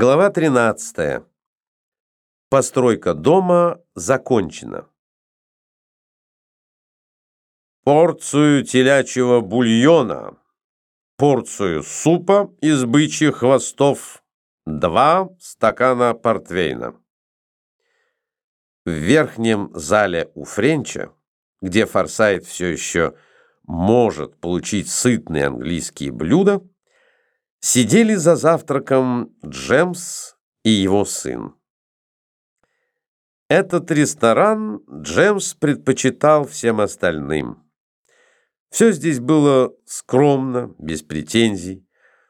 Глава 13. Постройка дома закончена. Порцию телячьего бульона, порцию супа из бычьих хвостов, два стакана портвейна. В верхнем зале у Френча, где Форсайт все еще может получить сытные английские блюда, Сидели за завтраком Джемс и его сын. Этот ресторан Джемс предпочитал всем остальным. Все здесь было скромно, без претензий,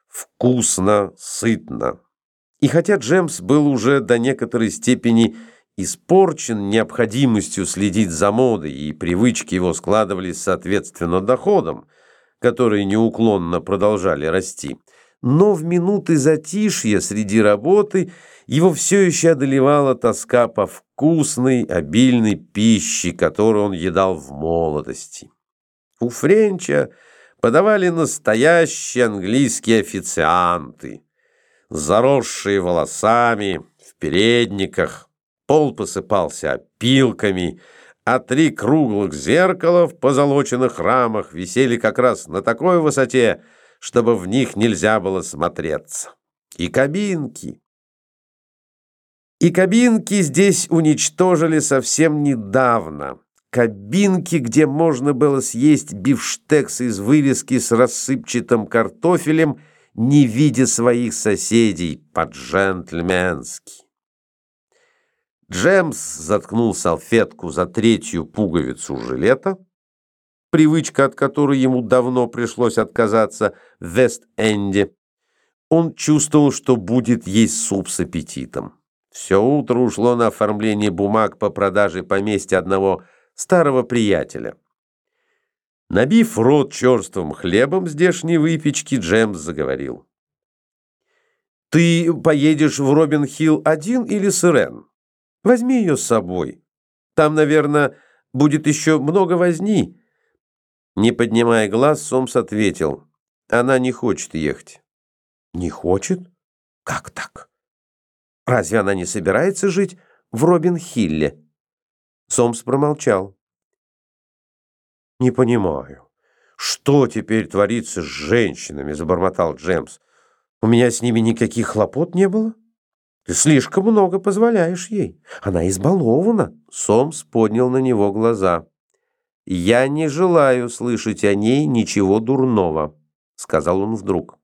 вкусно, сытно. И хотя Джемс был уже до некоторой степени испорчен необходимостью следить за модой, и привычки его складывались соответственно доходам, которые неуклонно продолжали расти, но в минуты затишья среди работы его все еще одолевала тоска по вкусной, обильной пище, которую он едал в молодости. У Френча подавали настоящие английские официанты, заросшие волосами, в передниках, пол посыпался опилками, а три круглых зеркала в позолоченных рамах висели как раз на такой высоте, чтобы в них нельзя было смотреться. И кабинки. И кабинки здесь уничтожили совсем недавно. Кабинки, где можно было съесть бифштекс из вырезки с рассыпчатым картофелем, не видя своих соседей, по-джентльменски. Джемс заткнул салфетку за третью пуговицу жилета, привычка от которой ему давно пришлось отказаться Вест-Энде, он чувствовал, что будет есть суп с аппетитом. Все утро ушло на оформление бумаг по продаже поместья одного старого приятеля. Набив рот черствым хлебом здешней выпечки, Джемс заговорил. «Ты поедешь в Робин-Хилл один или с Ирен? Возьми ее с собой. Там, наверное, будет еще много возни». Не поднимая глаз, Сомс ответил. Она не хочет ехать. Не хочет? Как так? Разве она не собирается жить в Робин-Хилле? Сомс промолчал. Не понимаю. Что теперь творится с женщинами, забормотал Джемс. У меня с ними никаких хлопот не было. Ты слишком много позволяешь ей. Она избалована. Сомс поднял на него глаза. «Я не желаю слышать о ней ничего дурного», — сказал он вдруг.